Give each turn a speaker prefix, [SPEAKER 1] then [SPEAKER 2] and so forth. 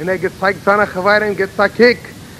[SPEAKER 1] and they get psyched on a and gets a kick.